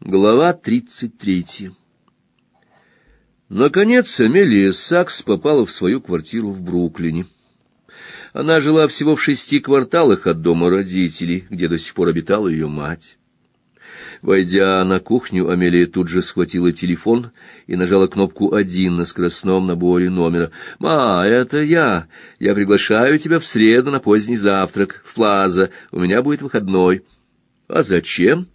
Глава тридцать третья Наконец Амелия Сакс попала в свою квартиру в Бруклине. Она жила всего в шести кварталах от дома родителей, где до сих пор обитала ее мать. Войдя на кухню, Амелия тут же схватила телефон и нажала кнопку «один» на скоростном наборе номера. «Ма, это я. Я приглашаю тебя в среду на поздний завтрак в Плаза. У меня будет выходной». «А зачем?»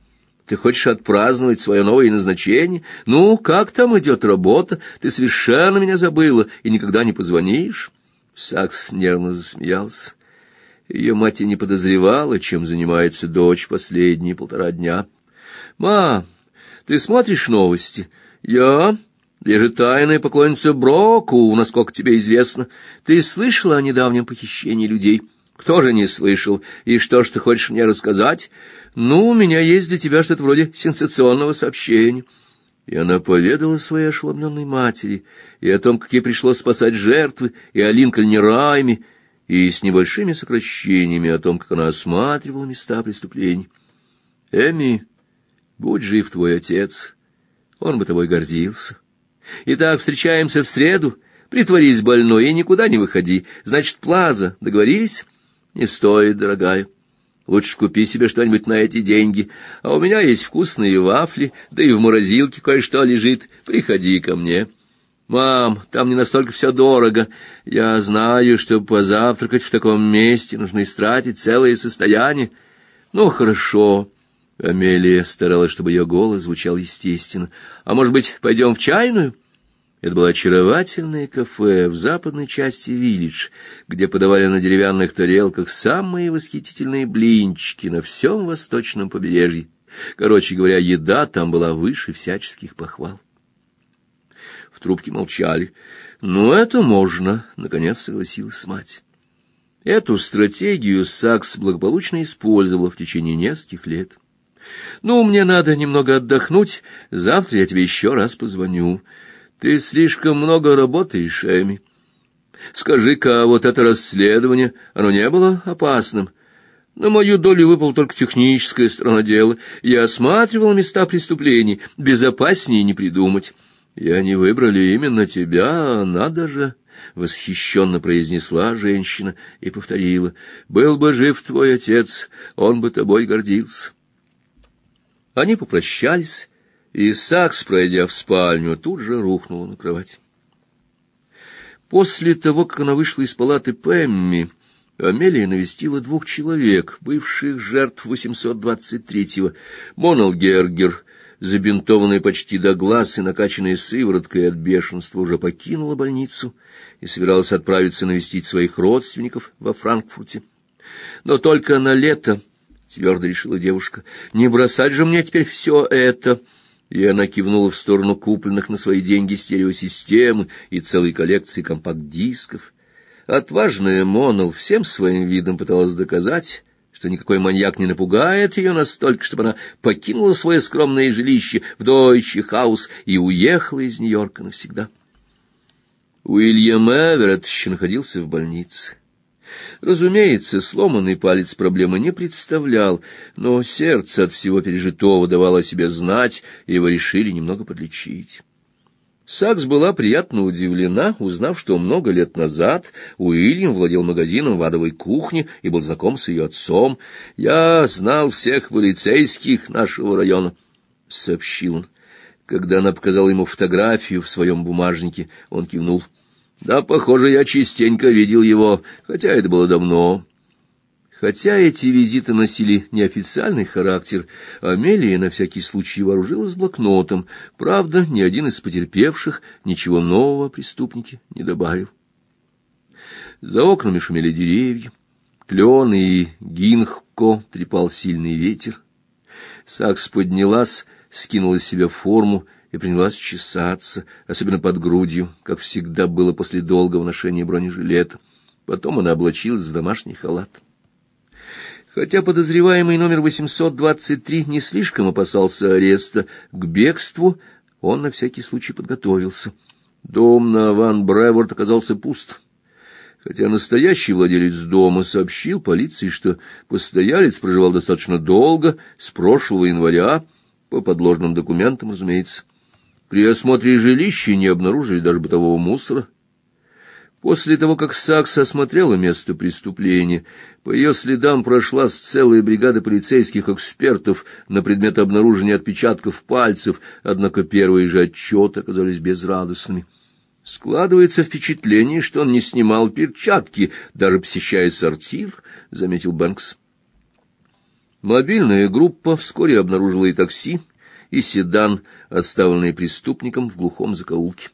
Ты хочешь отпраздновать свое новое назначение? Ну, как там идет работа? Ты совершенно меня забыла и никогда не позвонишь?» Сакс нервно засмеялся. Ее мать и не подозревала, чем занимается дочь последние полтора дня. «Ма, ты смотришь новости?» «Я...» Я же тайная поклонница Броку, насколько тебе известно. Ты слышала о недавнем похищении людей? Кто же не слышал? И что ж ты хочешь мне рассказать? «Ну, у меня есть для тебя что-то вроде сенсационного сообщения». И она поведала своей ошеломленной матери и о том, как ей пришлось спасать жертвы, и о Линкольне Райме, и с небольшими сокращениями о том, как она осматривала места преступлений. «Эми, будь жив твой отец, он бы тобой гордился. Итак, встречаемся в среду, притворись больной и никуда не выходи. Значит, Плаза, договорились? Не стоит, дорогая». Лучше купи себе что-нибудь на эти деньги. А у меня есть вкусные вафли, да и в морозилке кое-что лежит. Приходи ко мне. Мам, там не настолько все дорого. Я знаю, что позавтракать в таком месте нужно истратить целое состояние. Ну, хорошо. Амелия старалась, чтобы ее голос звучал естественно. А может быть, пойдем в чайную? Это было очаровательное кафе в западной части Виллидж, где подавали на деревянных тарелках самые восхитительные блинчики на всем восточном побережье. Короче говоря, еда там была выше всяческих похвал. В трубке молчали. «Ну, это можно», — наконец согласилась мать. Эту стратегию Сакс благополучно использовала в течение нескольких лет. «Ну, мне надо немного отдохнуть. Завтра я тебе еще раз позвоню». Ты слишком много работаешь, Эми. Скажи-ка, вот это расследование, оно не было опасным? На мою долю выпала только техническая сторона дела. Я осматривал места преступлений, безопаснее не придумать. Я не выбрали именно тебя, надо же, — восхищенно произнесла женщина и повторила. Был бы жив твой отец, он бы тобой гордился. Они попрощались и Сакс, пройдя в спальню, тут же рухнула на кровать. После того, как она вышла из палаты Пэмми, Амелия навестила двух человек, бывших жертв 823-го. Монал Гергер, забинтованная почти до глаз и накачанная сывороткой от бешенства, уже покинула больницу и собиралась отправиться навестить своих родственников во Франкфурте. Но только на лето, — твердо решила девушка, — не бросать же мне теперь все это — и она кивнула в сторону купленных на свои деньги стереосистемы и целой коллекции компакт-дисков. Отважная Монал всем своим видом пыталась доказать, что никакой маньяк не напугает ее настолько, чтобы она покинула свое скромное жилище в Дойче Хаус и уехала из Нью-Йорка навсегда. Уильям Эверетт еще находился в больнице. Разумеется, сломанный палец проблемы не представлял, но сердце от всего пережитого давало о себе знать, и его решили немного подлечить. Сакс была приятно удивлена, узнав, что много лет назад Уильям владел магазином в адовой кухне и был знаком с ее отцом. «Я знал всех полицейских нашего района», — сообщил он. Когда она показала ему фотографию в своем бумажнике, он кивнул — да, похоже, я частенько видел его, хотя это было давно. Хотя эти визиты носили неофициальный характер, Амелия на всякий случай вооружилась блокнотом. Правда, ни один из потерпевших ничего нового о преступнике не добавил. За окнами шумели деревья. Клен и гинхко трепал сильный ветер. Сакс поднялась, скинула с себя форму и принялась чесаться, особенно под грудью, как всегда было после долгого ношения бронежилета. Потом она облачилась в домашний халат. Хотя подозреваемый номер 823 не слишком опасался ареста, к бегству он на всякий случай подготовился. Дом на Ван Бреворд оказался пуст. Хотя настоящий владелец дома сообщил полиции, что постоялец проживал достаточно долго, с прошлого января, По подложным документам, разумеется. При осмотре жилища не обнаружили даже бытового мусора. После того, как Сакс осмотрела место преступления, по ее следам прошла целая бригада полицейских экспертов на предмет обнаружения отпечатков пальцев, однако первые же отчеты оказались безрадостными. Складывается впечатление, что он не снимал перчатки, даже посещая сортир, — заметил Бэнкс. Мобильная группа вскоре обнаружила и такси, и седан, оставленный преступником в глухом закоулке.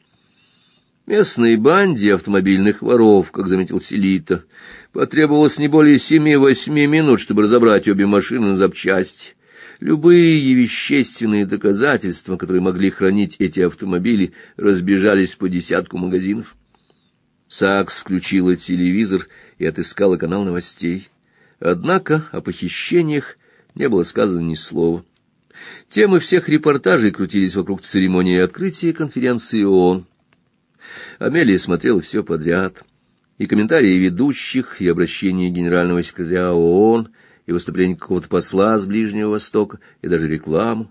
Местной банде автомобильных воров, как заметил Селита, потребовалось не более семи-восьми минут, чтобы разобрать обе машины на запчасти. Любые вещественные доказательства, которые могли хранить эти автомобили, разбежались по десятку магазинов. Сакс включила телевизор и отыскала канал новостей. Однако о похищениях не было сказано ни слова. Темы всех репортажей крутились вокруг церемонии открытия конференции ООН. Амелия смотрела все подряд. И комментарии ведущих, и обращения генерального секретаря ООН, и выступление какого-то посла с Ближнего Востока, и даже рекламу.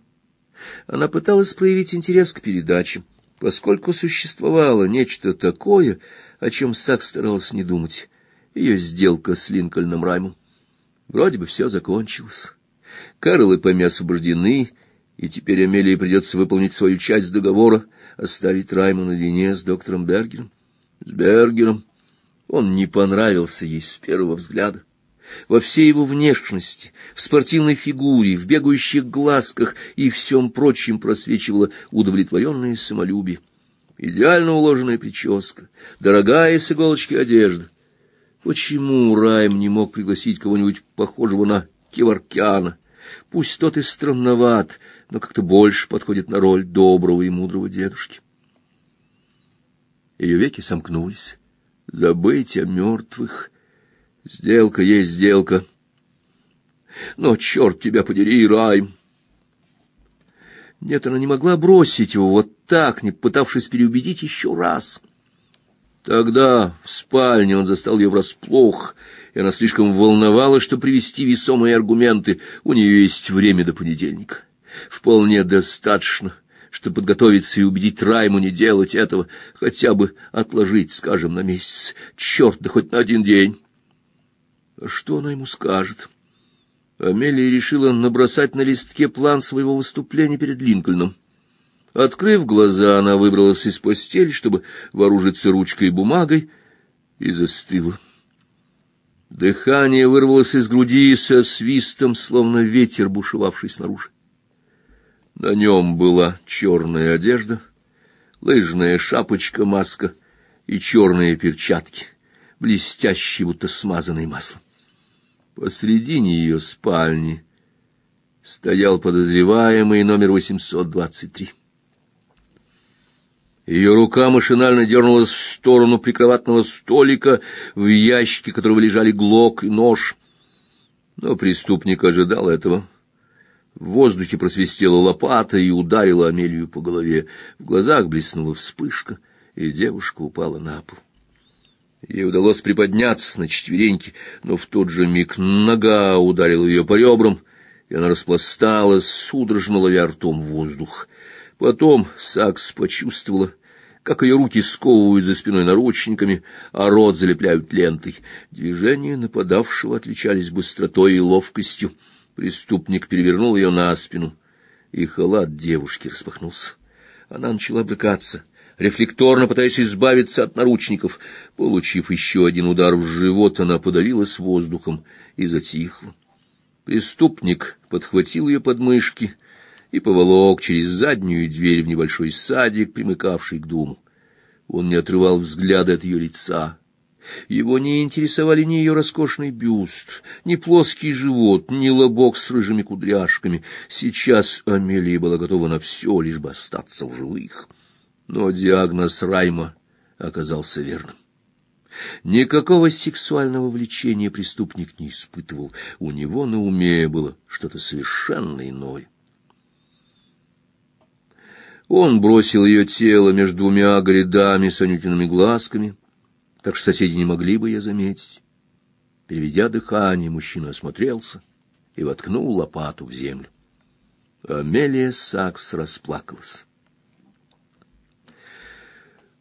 Она пыталась проявить интерес к передачам, поскольку существовало нечто такое, о чем Сак старался не думать. Ее сделка с Линкольном Раймом. Вроде бы все закончилось. Карл и Пэмми освобождены, и теперь Амелии придется выполнить свою часть договора — оставить Райму наедине с доктором Бергером. С Бергером он не понравился ей с первого взгляда. Во всей его внешности, в спортивной фигуре, в бегающих глазках и всем прочем просвечивало удовлетворенное самолюбие. Идеально уложенная прическа, дорогая с иголочки одежда. Почему Райм не мог пригласить кого-нибудь похожего на Кеваркяна? Пусть тот и странноват, но как-то больше подходит на роль доброго и мудрого дедушки. Ее веки сомкнулись. Забыть о мертвых. Сделка есть сделка. Но, черт тебя подери, Райм! Нет, она не могла бросить его вот так, не пытавшись переубедить еще раз. Тогда в спальне он застал ее врасплох, и она слишком волновалась, чтобы привести весомые аргументы. У нее есть время до понедельника. Вполне достаточно, чтобы подготовиться и убедить Райму не делать этого, хотя бы отложить, скажем, на месяц. Черт, да хоть на один день. А что она ему скажет? Амелия решила набросать на листке план своего выступления перед Линкольном. Открыв глаза, она выбралась из постели, чтобы вооружиться ручкой и бумагой, и застыла. Дыхание вырвалось из груди со свистом, словно ветер, бушевавший снаружи. На нем была черная одежда, лыжная шапочка-маска и черные перчатки, блестящие, будто смазанные маслом. Посредине ее спальни стоял подозреваемый номер 823. Ее рука машинально дернулась в сторону прикроватного столика, в ящике которого лежали глок и нож. Но преступник ожидал этого. В воздухе просвистела лопата и ударила Амелию по голове. В глазах блеснула вспышка, и девушка упала на пол. Ей удалось приподняться на четвереньки, но в тот же миг нога ударила ее по ребрам, и она распласталась, судорожно ловя ртом воздух. Потом Сакс почувствовала, как ее руки сковывают за спиной наручниками, а рот залепляют лентой. Движения нападавшего отличались быстротой и ловкостью. Преступник перевернул ее на спину, и халат девушки распахнулся. Она начала брыкаться, рефлекторно пытаясь избавиться от наручников. Получив еще один удар в живот, она подавилась воздухом и затихла. Преступник подхватил ее подмышки и поволок через заднюю дверь в небольшой садик, примыкавший к дому. Он не отрывал взгляда от ее лица. Его не интересовали ни ее роскошный бюст, ни плоский живот, ни лобок с рыжими кудряшками. Сейчас Амелия была готова на все, лишь бы остаться в живых. Но диагноз Райма оказался верным. Никакого сексуального влечения преступник не испытывал. У него на уме было что-то совершенно иное. Он бросил ее тело между двумя грядами с анютиными глазками, так что соседи не могли бы ее заметить. Переведя дыхание, мужчина осмотрелся и воткнул лопату в землю. Амелия Сакс расплакалась.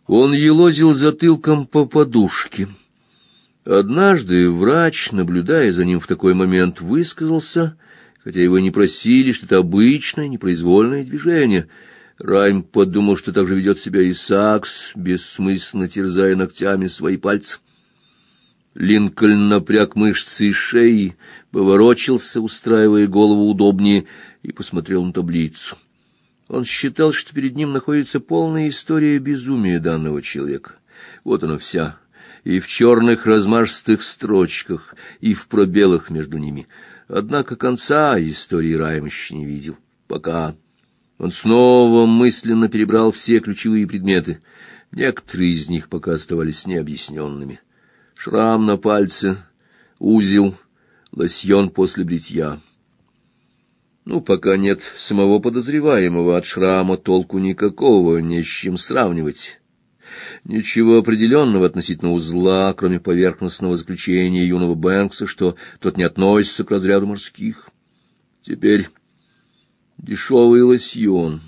Он елозил затылком по подушке. Однажды врач, наблюдая за ним в такой момент, высказался, хотя его не просили, что это обычное непроизвольное движение. Райм подумал, что так же ведет себя и Сакс, бессмысленно терзая ногтями свои пальцы. Линкольн напряг мышцы шеи, поворочился, устраивая голову удобнее, и посмотрел на таблицу. Он считал, что перед ним находится полная история безумия данного человека. Вот она вся, и в черных размашистых строчках, и в пробелах между ними. Однако конца истории Райм еще не видел. Пока. Он снова мысленно перебрал все ключевые предметы. Некоторые из них пока оставались необъясненными. Шрам на пальце, узел, лосьон после бритья. Ну, пока нет самого подозреваемого, от шрама толку никакого, не с чем сравнивать. Ничего определенного относительно узла, кроме поверхностного заключения юного Бэнкса, что тот не относится к разряду морских. Теперь дешевый лосьон.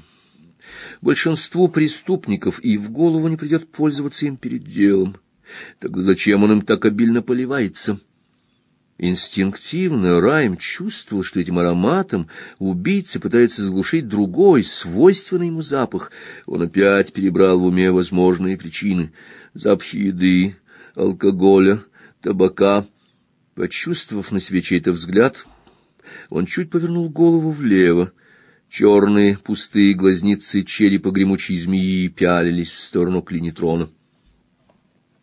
Большинству преступников и в голову не придет пользоваться им перед делом. Тогда зачем он им так обильно поливается? Инстинктивно Райм чувствовал, что этим ароматом убийца пытается заглушить другой, свойственный ему запах. Он опять перебрал в уме возможные причины. Запахи еды, алкоголя, табака. Почувствовав на себе чей-то взгляд, он чуть повернул голову влево. Черные пустые глазницы черепа гремучей змеи пялились в сторону клинитрона.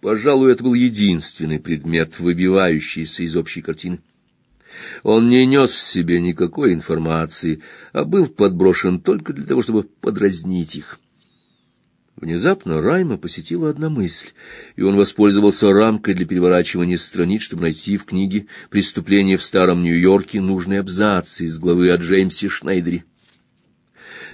Пожалуй, это был единственный предмет, выбивающийся из общей картины. Он не нес в себе никакой информации, а был подброшен только для того, чтобы подразнить их. Внезапно Райма посетила одна мысль, и он воспользовался рамкой для переворачивания страниц, чтобы найти в книге «Преступление в старом Нью-Йорке» нужные абзацы из главы о Джеймсе Шнайдере.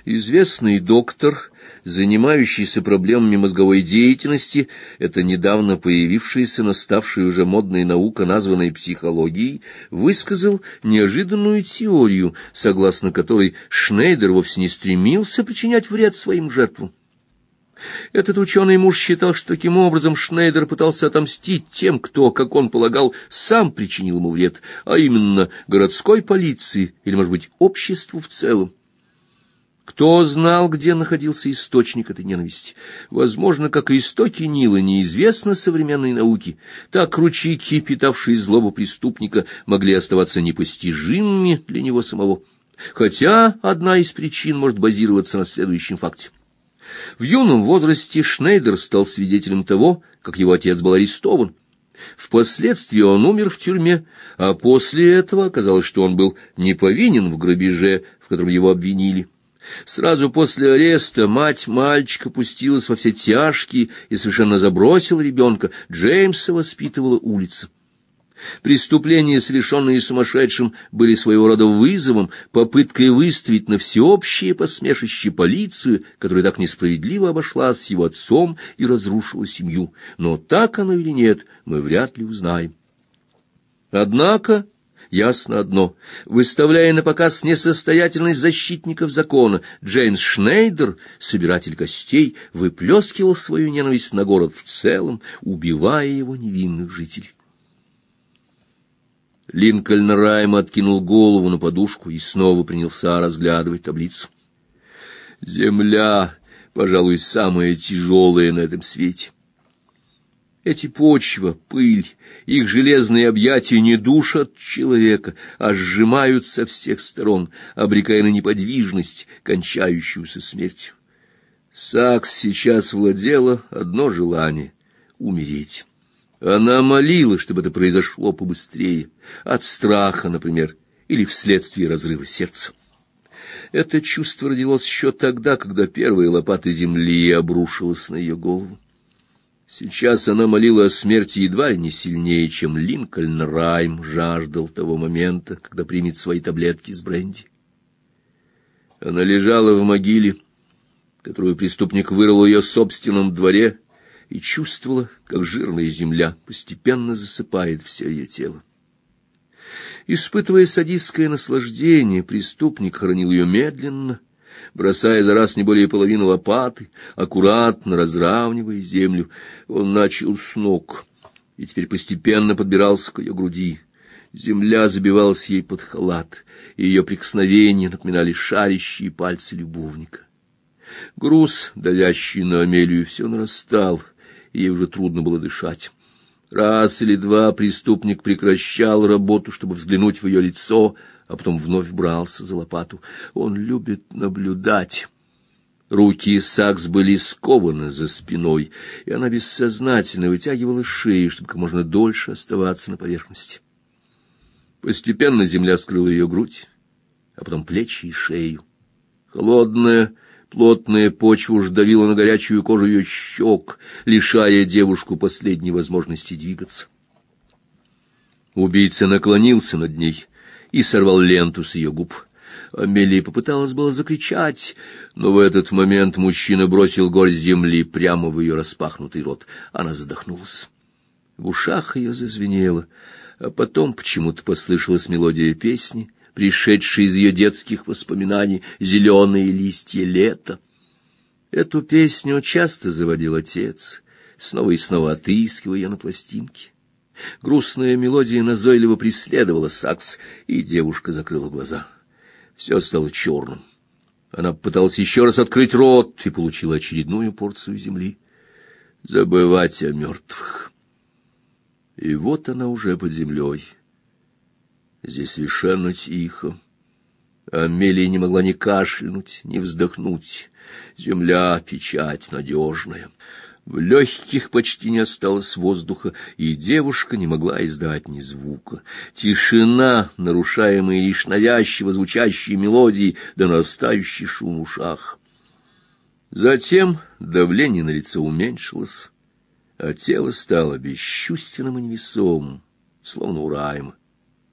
Известный доктор занимающийся проблемами мозговой деятельности, это недавно появившаяся, но ставшая уже модной наука, названная психологией, высказал неожиданную теорию, согласно которой Шнейдер вовсе не стремился причинять вред своим жертвам. Этот ученый муж считал, что таким образом Шнейдер пытался отомстить тем, кто, как он полагал, сам причинил ему вред, а именно городской полиции или, может быть, обществу в целом. Кто знал, где находился источник этой ненависти? Возможно, как и истоки Нила неизвестно современной науке, так ручейки, питавшие злобу преступника, могли оставаться непостижимыми для него самого. Хотя одна из причин может базироваться на следующем факте. В юном возрасте Шнейдер стал свидетелем того, как его отец был арестован. Впоследствии он умер в тюрьме, а после этого оказалось, что он был не повинен в грабеже, в котором его обвинили. Сразу после ареста мать мальчика пустилась во все тяжкие и совершенно забросила ребенка. Джеймса воспитывала улица. Преступления, совершенные сумасшедшим, были своего рода вызовом, попыткой выставить на всеобщее посмешище полицию, которая так несправедливо обошлась с его отцом и разрушила семью. Но так оно или нет, мы вряд ли узнаем. Однако Ясно одно. Выставляя на показ несостоятельность защитников закона, Джеймс Шнейдер, собиратель костей, выплескивал свою ненависть на город в целом, убивая его невинных жителей. Линкольн Райм откинул голову на подушку и снова принялся разглядывать таблицу. Земля, пожалуй, самая тяжелая на этом свете. Эти почва, пыль, их железные объятия не душат человека, а сжимают со всех сторон, обрекая на неподвижность, кончающуюся смертью. Сакс сейчас владела одно желание — умереть. Она молила, чтобы это произошло побыстрее, от страха, например, или вследствие разрыва сердца. Это чувство родилось еще тогда, когда первая лопата земли обрушилась на ее голову. Сейчас она молила о смерти едва ли не сильнее, чем Линкольн Райм жаждал того момента, когда примет свои таблетки с бренди. Она лежала в могиле, которую преступник вырыл в ее собственном дворе, и чувствовала, как жирная земля постепенно засыпает все ее тело. Испытывая садистское наслаждение, преступник хоронил ее медленно, бросая за раз не более половины лопаты, аккуратно разравнивая землю. Он начал с ног и теперь постепенно подбирался к ее груди. Земля забивалась ей под халат, и ее прикосновения напоминали шарящие пальцы любовника. Груз, давящий на Амелию, все нарастал, и ей уже трудно было дышать. Раз или два преступник прекращал работу, чтобы взглянуть в ее лицо, а потом вновь брался за лопату. Он любит наблюдать. Руки Сакс были скованы за спиной, и она бессознательно вытягивала шею, чтобы как можно дольше оставаться на поверхности. Постепенно земля скрыла ее грудь, а потом плечи и шею. Холодная, плотная почва уж давила на горячую кожу ее щек, лишая девушку последней возможности двигаться. Убийца наклонился над ней и сорвал ленту с ее губ. Амелия попыталась было закричать, но в этот момент мужчина бросил горсть земли прямо в ее распахнутый рот. Она задохнулась. В ушах ее зазвенело, а потом почему-то послышалась мелодия песни, пришедшая из ее детских воспоминаний «Зеленые листья лета». Эту песню часто заводил отец, снова и снова отыскивая ее на пластинке. Грустная мелодия назойливо преследовала сакс, и девушка закрыла глаза. Все стало черным. Она пыталась еще раз открыть рот и получила очередную порцию земли. Забывать о мертвых. И вот она уже под землей. Здесь совершенно тихо. Амелия не могла ни кашлянуть, ни вздохнуть. Земля — печать надежная. В легких почти не осталось воздуха, и девушка не могла издать ни звука. Тишина, нарушаемая лишь навязчиво звучащей мелодией, да нарастающий шум в ушах. Затем давление на лицо уменьшилось, а тело стало бесчувственным и невесомым, словно ураем.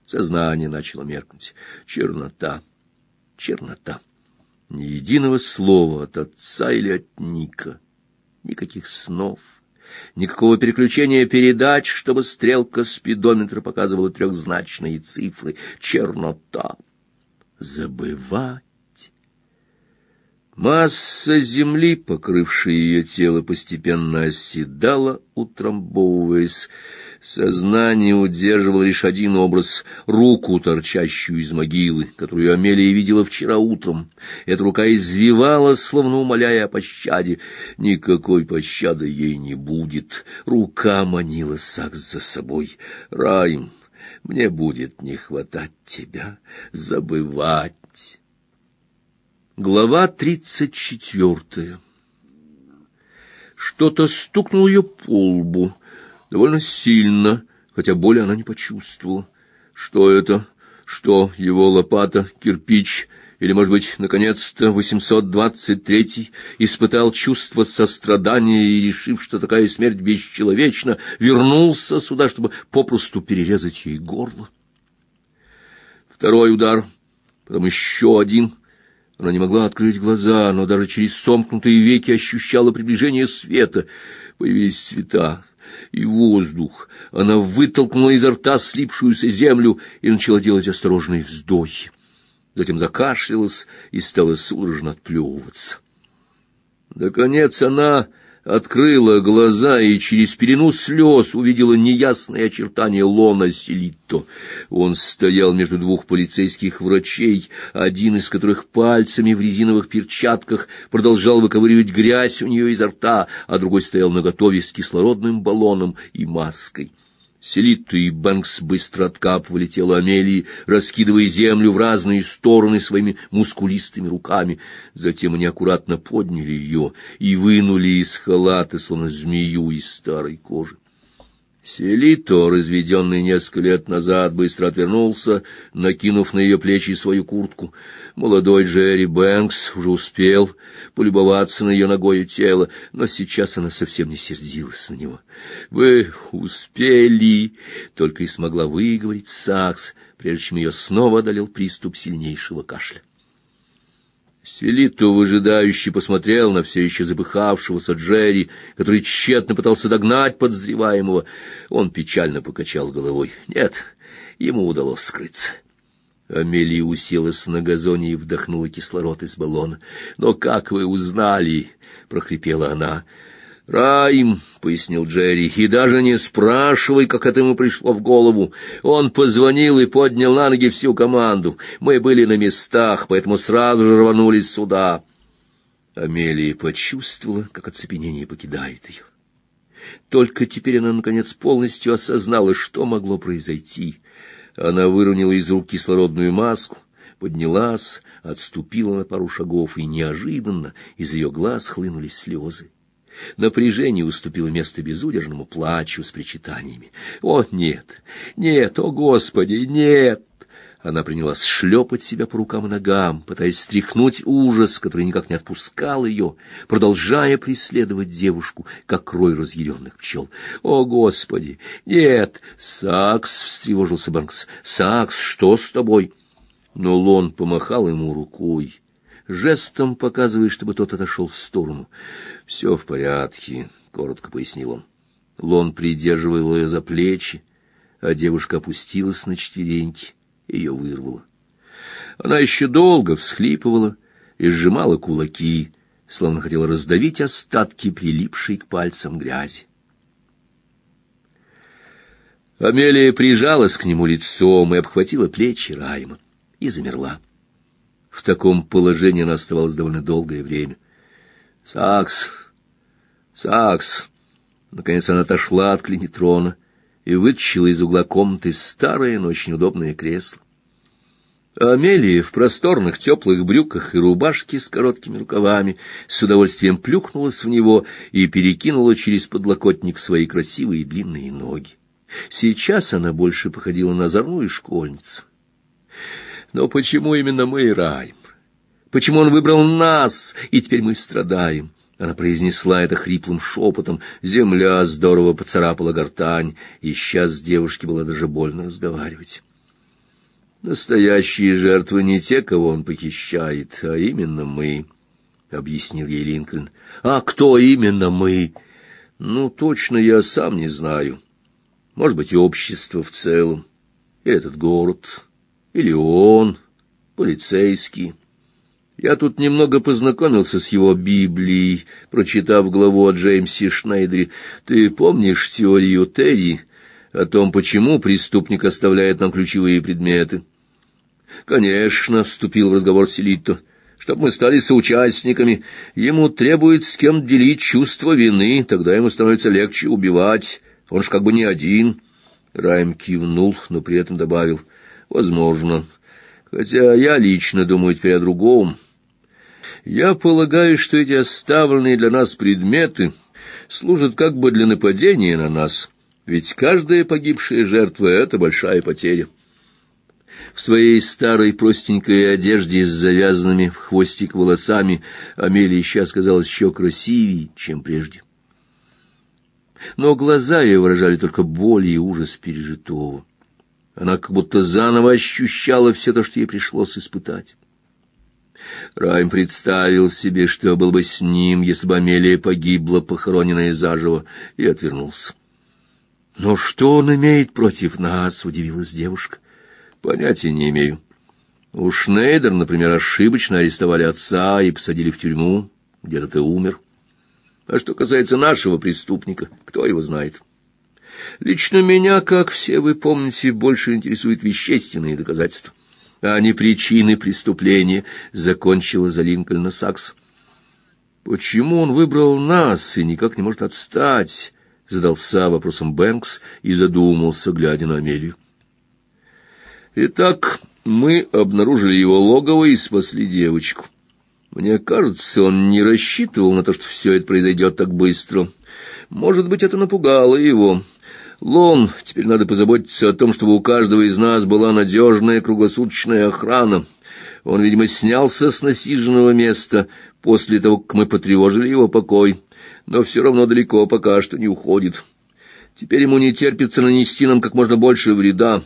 Сознание начало меркнуть. Чернота, чернота. Ни единого слова от отца или от Ника — никаких снов, никакого переключения передач, чтобы стрелка спидометра показывала трехзначные цифры. Чернота. Забывать. Масса земли, покрывшая ее тело, постепенно оседала, утрамбовываясь. Сознание удерживало лишь один образ — руку, торчащую из могилы, которую Амелия видела вчера утром. Эта рука извивалась, словно умоляя о пощаде. Никакой пощады ей не будет. Рука манила Сакс за собой. «Райм, мне будет не хватать тебя, забывать». Глава тридцать четвертая Что-то стукнуло ее по лбу довольно сильно, хотя боли она не почувствовала. Что это? Что его лопата, кирпич или, может быть, наконец-то 823-й испытал чувство сострадания и, решив, что такая смерть бесчеловечна, вернулся сюда, чтобы попросту перерезать ей горло. Второй удар, потом еще один. Она не могла открыть глаза, но даже через сомкнутые веки ощущала приближение света. Появились цвета, и воздух. Она вытолкнула изо рта слипшуюся землю и начала делать осторожные вздохи. Затем закашлялась и стала судорожно отплевываться. Наконец она открыла глаза и через пелену слез увидела неясные очертания Лона Селитто. Он стоял между двух полицейских врачей, один из которых пальцами в резиновых перчатках продолжал выковыривать грязь у нее изо рта, а другой стоял наготове с кислородным баллоном и маской. Селитта и Бэнкс быстро откапывали тело Амелии, раскидывая землю в разные стороны своими мускулистыми руками. Затем они аккуратно подняли ее и вынули из халата, словно змею из старой кожи. Селито, разведенный несколько лет назад, быстро отвернулся, накинув на ее плечи свою куртку. Молодой Джерри Бэнкс уже успел полюбоваться на ее ногою тело, но сейчас она совсем не сердилась на него. «Вы успели!» — только и смогла выговорить Сакс, прежде чем ее снова одолел приступ сильнейшего кашля. Селито выжидающе посмотрел на все еще запыхавшегося Джерри, который тщетно пытался догнать подозреваемого. Он печально покачал головой. «Нет, ему удалось скрыться. Амелия уселась на газоне и вдохнула кислород из баллона. «Но как вы узнали?» — прохрипела она. «Раим», — пояснил Джерри, — «и даже не спрашивай, как это ему пришло в голову. Он позвонил и поднял на ноги всю команду. Мы были на местах, поэтому сразу же рванулись сюда». Амелия почувствовала, как оцепенение покидает ее. Только теперь она, наконец, полностью осознала, что могло произойти. Она выронила из рук кислородную маску, поднялась, отступила на пару шагов, и неожиданно из ее глаз хлынули слезы. Напряжение уступило место безудержному плачу с причитаниями. «О, нет! Нет! О, Господи! Нет!» Она принялась шлепать себя по рукам и ногам, пытаясь стряхнуть ужас, который никак не отпускал ее, продолжая преследовать девушку, как рой разъяренных пчел. «О, Господи! Нет!» «Сакс!» — встревожился Банкс. «Сакс, что с тобой?» Но Лон помахал ему рукой жестом показывая, чтобы тот отошел в сторону. «Все в порядке», — коротко пояснил он. Лон придерживал ее за плечи, а девушка опустилась на четвереньки, ее вырвало. Она еще долго всхлипывала и сжимала кулаки, словно хотела раздавить остатки, прилипшей к пальцам грязи. Амелия прижалась к нему лицом и обхватила плечи Райма и замерла. В таком положении она оставалась довольно долгое время. «Сакс! Сакс!» Наконец она отошла от клинитрона и вытащила из угла комнаты старое, но очень удобное кресло. Амелия в просторных теплых брюках и рубашке с короткими рукавами с удовольствием плюхнулась в него и перекинула через подлокотник свои красивые длинные ноги. Сейчас она больше походила на озорную школьницу. Но почему именно мы раем? Почему он выбрал нас, и теперь мы страдаем? Она произнесла это хриплым шепотом. Земля здорово поцарапала гортань, и сейчас девушке было даже больно разговаривать. Настоящие жертвы не те, кого он похищает, а именно мы, — объяснил ей Линкольн. А кто именно мы? Ну, точно я сам не знаю. Может быть, общество в целом, или этот город, или он, полицейский. Я тут немного познакомился с его Библией, прочитав главу о Джеймсе Шнайдере. Ты помнишь теорию Терри о том, почему преступник оставляет нам ключевые предметы? Конечно, вступил в разговор Селитто. Чтобы мы стали соучастниками, ему требуется с кем делить чувство вины, тогда ему становится легче убивать. Он ж как бы не один. Райм кивнул, но при этом добавил: "Возможно. Хотя я лично думаю теперь о другом. Я полагаю, что эти оставленные для нас предметы служат как бы для нападения на нас, ведь каждая погибшая жертва — это большая потеря. В своей старой простенькой одежде с завязанными в хвостик волосами Амелия сейчас казалась еще красивее, чем прежде. Но глаза ее выражали только боль и ужас пережитого. Она как будто заново ощущала все то, что ей пришлось испытать. Райм представил себе, что был бы с ним, если бы Амелия погибла, похороненная заживо, и отвернулся. «Но что он имеет против нас?» — удивилась девушка. «Понятия не имею. У Шнейдер, например, ошибочно арестовали отца и посадили в тюрьму. Где-то ты умер. А что касается нашего преступника, кто его знает?» Лично меня, как все вы помните, больше интересуют вещественные доказательства, а не причины преступления, закончила за Линкольна Сакс. Почему он выбрал нас и никак не может отстать? задался вопросом Бэнкс и задумался, глядя на Амелию. Итак, мы обнаружили его логово и спасли девочку. Мне кажется, он не рассчитывал на то, что все это произойдет так быстро. Может быть, это напугало его. Лон, теперь надо позаботиться о том, чтобы у каждого из нас была надежная круглосуточная охрана. Он, видимо, снялся с насиженного места после того, как мы потревожили его покой, но все равно далеко пока что не уходит. Теперь ему не терпится нанести нам как можно больше вреда.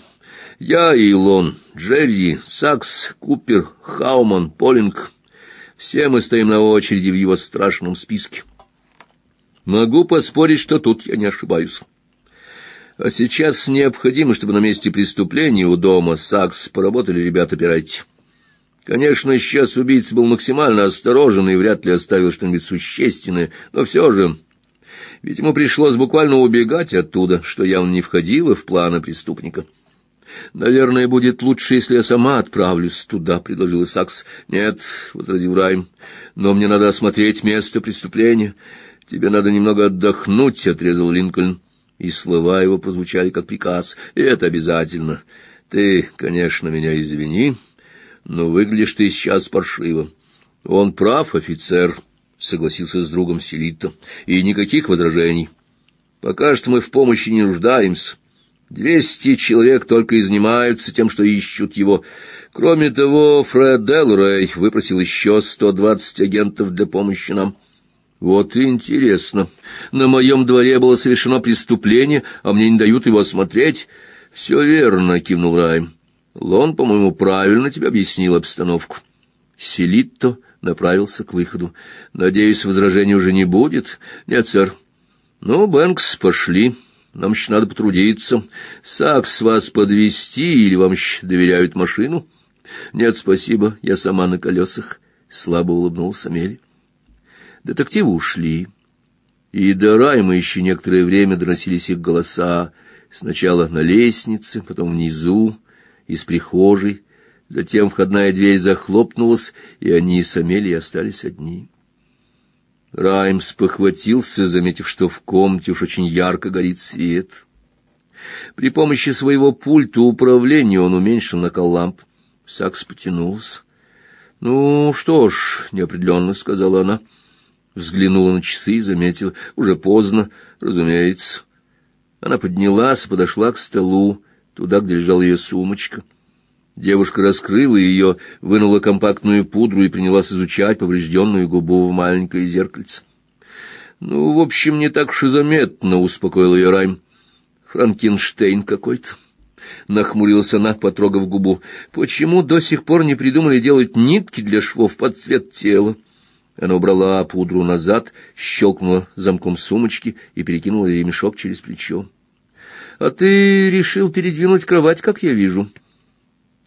Я и Лон, Джерри, Сакс, Купер, Хауман, Полинг — все мы стоим на очереди в его страшном списке. Могу поспорить, что тут я не ошибаюсь. А сейчас необходимо, чтобы на месте преступления у дома Сакс поработали ребята пирать. Конечно, сейчас убийца был максимально осторожен и вряд ли оставил что-нибудь существенное, но все же... Ведь ему пришлось буквально убегать оттуда, что явно не входило в планы преступника. «Наверное, будет лучше, если я сама отправлюсь туда», — предложил Исакс. «Нет», — возразил Райм, — «но мне надо осмотреть место преступления. Тебе надо немного отдохнуть», — отрезал Линкольн. И слова его прозвучали как приказ. «И это обязательно. Ты, конечно, меня извини, но выглядишь ты сейчас паршиво». «Он прав, офицер», — согласился с другом Селитто, — «и никаких возражений. Пока что мы в помощи не нуждаемся». Двести человек только и занимаются тем, что ищут его. Кроме того, Фред Делрей выпросил еще сто двадцать агентов для помощи нам. Вот интересно. На моем дворе было совершено преступление, а мне не дают его осмотреть. Все верно, кивнул Райм. Лон, по-моему, правильно тебе объяснил обстановку. Селитто направился к выходу. Надеюсь, возражений уже не будет. Нет, сэр. Ну, Бэнкс, пошли. Нам еще надо потрудиться. Сакс вас подвести или вам еще доверяют машину? Нет, спасибо, я сама на колесах. Слабо улыбнулся Мели. Детективы ушли. И до Райма еще некоторое время доносились их голоса. Сначала на лестнице, потом внизу, из прихожей. Затем входная дверь захлопнулась, и они с Амелией остались одни. Раймс похватился, заметив, что в комнате уж очень ярко горит свет. При помощи своего пульта управления он уменьшил накал ламп. Сакс потянулся. «Ну что ж», — неопределенно сказала она. Взглянула на часы и заметила. «Уже поздно, разумеется». Она поднялась и подошла к столу, туда, где лежала ее сумочка. Девушка раскрыла ее, вынула компактную пудру и принялась изучать поврежденную губу в маленькое зеркальце. «Ну, в общем, не так уж и заметно», — успокоил ее Райм. «Франкенштейн какой-то». Нахмурилась она, потрогав губу. «Почему до сих пор не придумали делать нитки для швов под цвет тела?» Она убрала пудру назад, щелкнула замком сумочки и перекинула ремешок через плечо. «А ты решил передвинуть кровать, как я вижу?»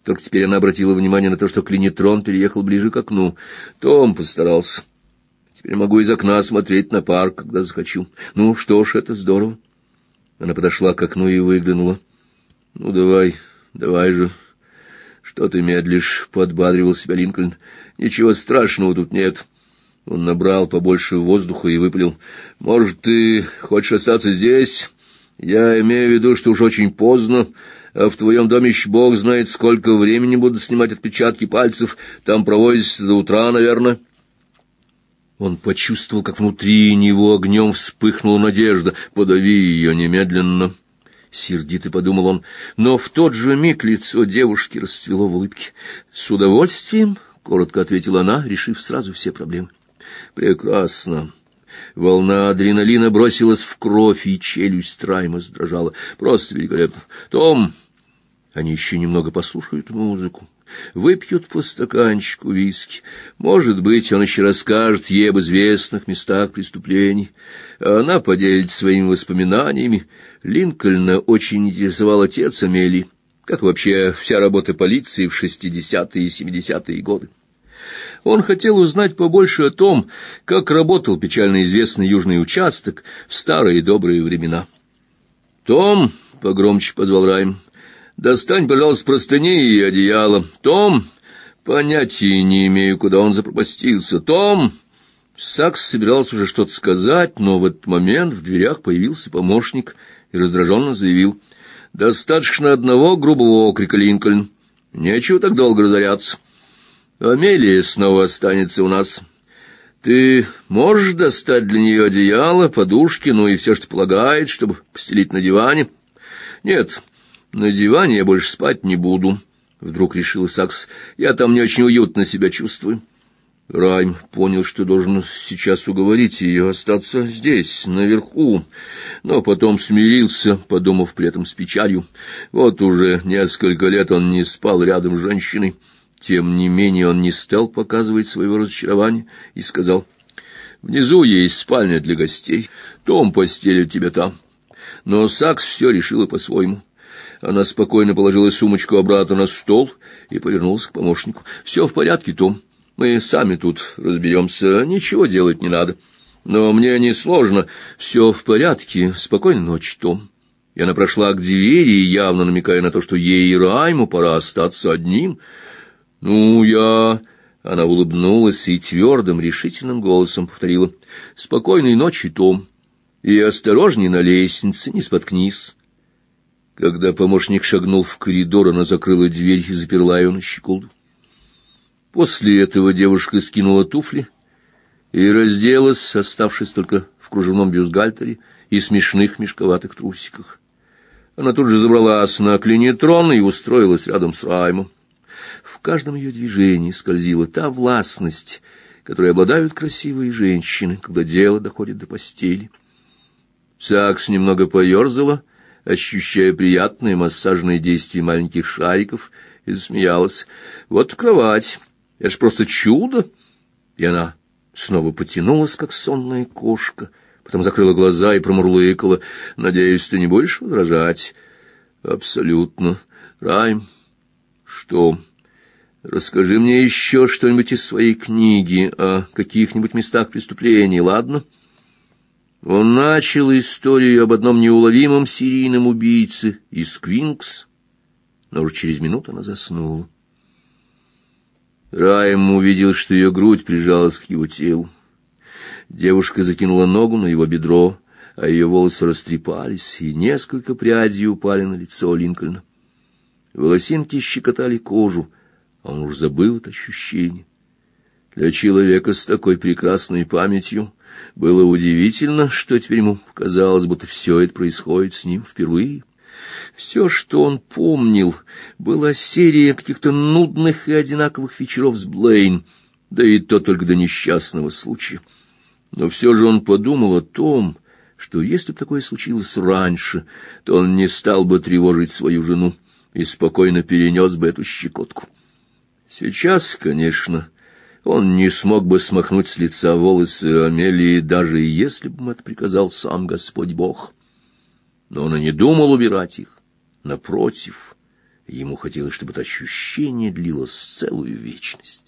Только теперь она обратила внимание на то, что клинитрон переехал ближе к окну. Том постарался. Теперь могу из окна смотреть на парк, когда захочу. Ну что ж, это здорово. Она подошла к окну и выглянула. Ну давай, давай же. Что ты медлишь? подбадривал себя Линкольн. Ничего страшного тут нет. Он набрал побольше воздуха и выпалил: "Может, ты хочешь остаться здесь? Я имею в виду, что уж очень поздно. А в твоем доме еще бог знает, сколько времени буду снимать отпечатки пальцев. Там проводится до утра, наверное. Он почувствовал, как внутри него огнем вспыхнула надежда. «Подави ее немедленно!» Сердито подумал он, но в тот же миг лицо девушки расцвело в улыбке. «С удовольствием!» — коротко ответила она, решив сразу все проблемы. «Прекрасно!» Волна адреналина бросилась в кровь, и челюсть Трайма сдрожала. «Просто великолепно! Том!» Они еще немного послушают музыку, выпьют по стаканчику виски. Может быть, он еще расскажет ей об известных местах преступлений, она поделится своими воспоминаниями. Линкольна очень интересовал отец Амелии, как вообще вся работа полиции в шестидесятые и семидесятые годы. Он хотел узнать побольше о том, как работал печально известный южный участок в старые добрые времена. «Том!» — погромче позвал Райм. Достань, пожалуйста, простыни и одеяло. Том, понятия не имею, куда он запропастился. Том, Сакс собирался уже что-то сказать, но в этот момент в дверях появился помощник и раздраженно заявил. «Достаточно одного грубого окрика, Линкольн. Нечего так долго разоряться. Амелия снова останется у нас. Ты можешь достать для нее одеяло, подушки, ну и все, что полагает, чтобы постелить на диване? Нет, на диване я больше спать не буду, вдруг решил Сакс. Я там не очень уютно себя чувствую. Райм понял, что должен сейчас уговорить ее остаться здесь, наверху, но потом смирился, подумав при этом с печалью. Вот уже несколько лет он не спал рядом с женщиной. Тем не менее он не стал показывать своего разочарования и сказал, «Внизу есть спальня для гостей. Том постелит тебя там. Но Сакс все решила по-своему. Она спокойно положила сумочку обратно на стол и повернулась к помощнику. «Все в порядке, Том. Мы сами тут разберемся. Ничего делать не надо. Но мне не сложно. Все в порядке. Спокойной ночи, Том». И она прошла к двери, явно намекая на то, что ей и Райму пора остаться одним. «Ну, я...» Она улыбнулась и твердым, решительным голосом повторила. «Спокойной ночи, Том, и осторожней на лестнице, не споткнись». Когда помощник шагнул в коридор, она закрыла дверь и заперла ее на щеколду. После этого девушка скинула туфли и разделась, оставшись только в кружевном бюстгальтере и смешных мешковатых трусиках. Она тут же забралась на клинитрон и устроилась рядом с Раймом. Каждом ее движении скользила та властность, которой обладают красивые женщины, когда дело доходит до постели. Сакс немного поерзала, ощущая приятное массажное действие маленьких шариков, и засмеялась. «Вот кровать! Это ж просто чудо!» И она снова потянулась, как сонная кошка — потом закрыла глаза и промурлыкала. «Надеюсь, ты не будешь возражать?» «Абсолютно. Райм, что? Расскажи мне еще что-нибудь из своей книги о каких-нибудь местах преступлений, ладно?» Он начал историю об одном неуловимом серийном убийце из Квинкс, но уже через минуту она заснула. Райм увидел, что ее грудь прижалась к его телу. Девушка закинула ногу на его бедро, а ее волосы растрепались, и несколько прядей упали на лицо Линкольна. Волосинки щекотали кожу, он уж забыл это ощущение. Для человека с такой прекрасной памятью было удивительно, что теперь ему казалось, будто все это происходит с ним впервые. Все, что он помнил, была серия каких-то нудных и одинаковых вечеров с Блейн, да и то только до несчастного случая. Но все же он подумал о том, что если бы такое случилось раньше, то он не стал бы тревожить свою жену и спокойно перенес бы эту щекотку. Сейчас, конечно, он не смог бы смахнуть с лица волосы Амелии, даже если бы это приказал сам Господь Бог. Но он и не думал убирать их. Напротив, ему хотелось, чтобы это ощущение длилось целую вечность.